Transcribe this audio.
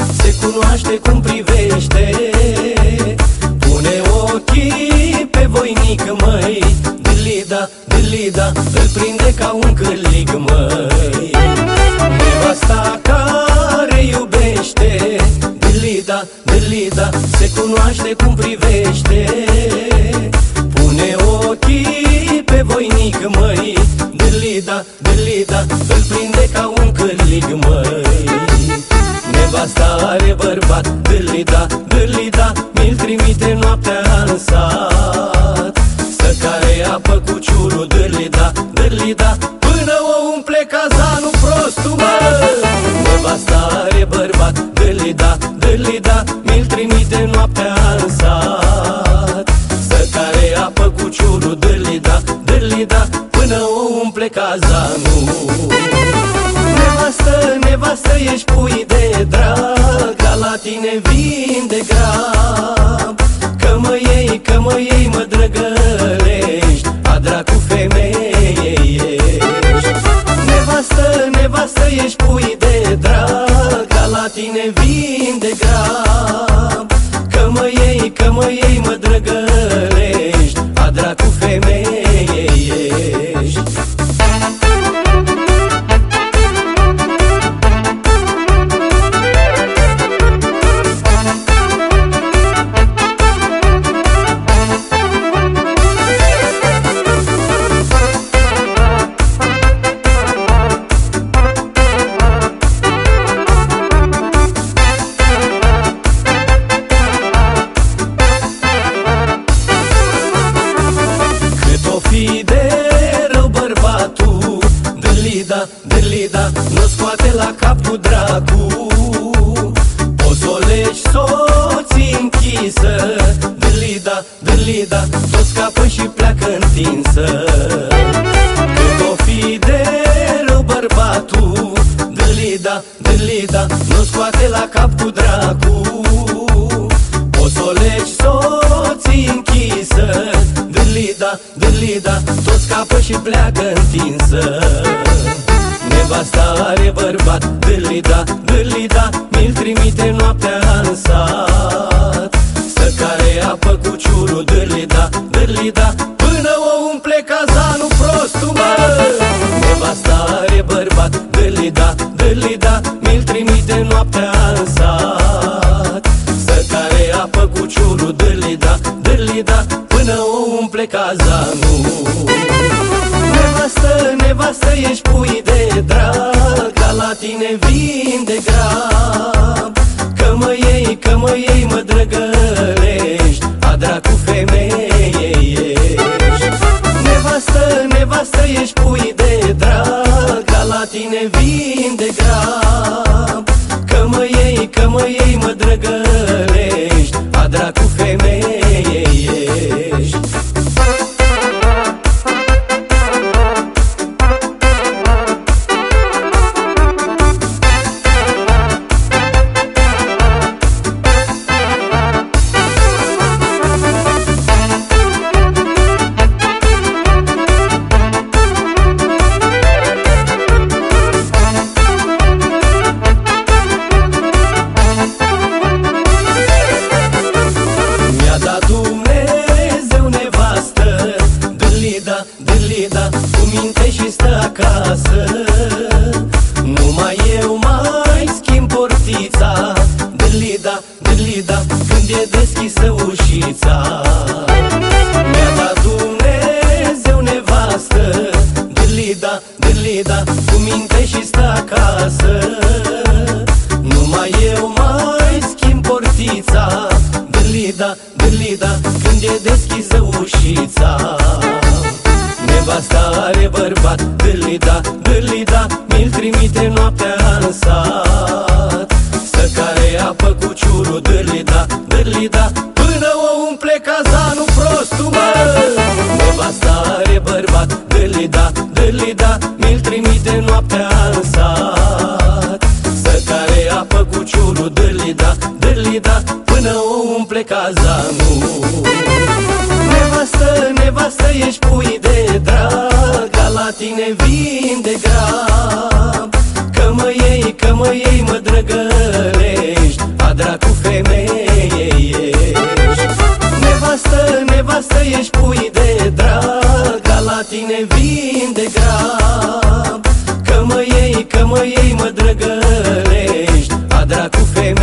Dâlida Se cunoaște cum privește. Pune ochii pe voinic, măi. Dâlida, Dâlida Îl prinde ca un cârlig, măi Nevasta are bărbat. Dâlida, Dâlida Mi-l trimite noaptea în sat. Să care apă cu ciurul Dâlida, Dâlida Până o umple cazanul prostul, mă. Nevasta are bărbat. Dâlida, Dâlida Mi-l trimite noaptea în sat. Să care apă cu ciurul Dâlida, Dâlida Până o umple cazanul. Nevastă, nevastă, ești pui tine vin de grab. Că mă iei, că mă iei, mă drăgălești. A dracu femeie ești. Nevastă, nevastă, ești pui de drag. Ca la tine vin de grab. Că mă iei, că mă iei, mă drăgălești Dâlida Nu scoate la cap cu dracu. O să o legi soții închisă Dâlida, Dâlida Tot scapă și pleacă întinsă. Cât o fi de rău bărbatul Dâlida, Dâlida Nu scoate la cap cu dracu. O să o legi soții închisă Dâlida, Dâlida Tot scapă și pleacă întinsă Nevasta are bărbat. Dâlida, Dâlida Mi-l trimite noaptea în sat. Să care apă cu ciurul Dâlida, Dâlida Până o umple cazanul prostul, mă Nevasta are bărbat Dâlida, Dâlida Mi-l trimite noaptea în sat tine vin de grab. Că mă iei, că mă iei, mă drăgălești A dracu femeie ești. Nevastă, nevastă, ești pui de drag Ca la tine vin de grab Cu minte și stă acasă. Numai eu mai schimb portița. Dâlida, Dâlida Când e deschisă ușița. Mi-a dat Dumnezeu nevastă. Dâlida, Dâlida Cu minte și stă acasă. Numai eu mai schimb portița. Dâlida, Dâlida Când e deschisă ușița Nevasta are bărbat. Dâlida, Dâlida Mi-l trimite noaptea în sat. Să care apă cu ciurul Dâlida, Dâlida Până o umple cazanul prostul, mă. Nevasta are bărbat Dâlida, Dâlida să ești pui de drag Ca la tine vin de grab Că mă iei, că mă iei, mă drăgălești A dracu femeie ești. Nevastă, nevastă, ești pui de drag Ca la tine vin de grab Că mă iei, că mă iei, mă drăgălești A dracu femeie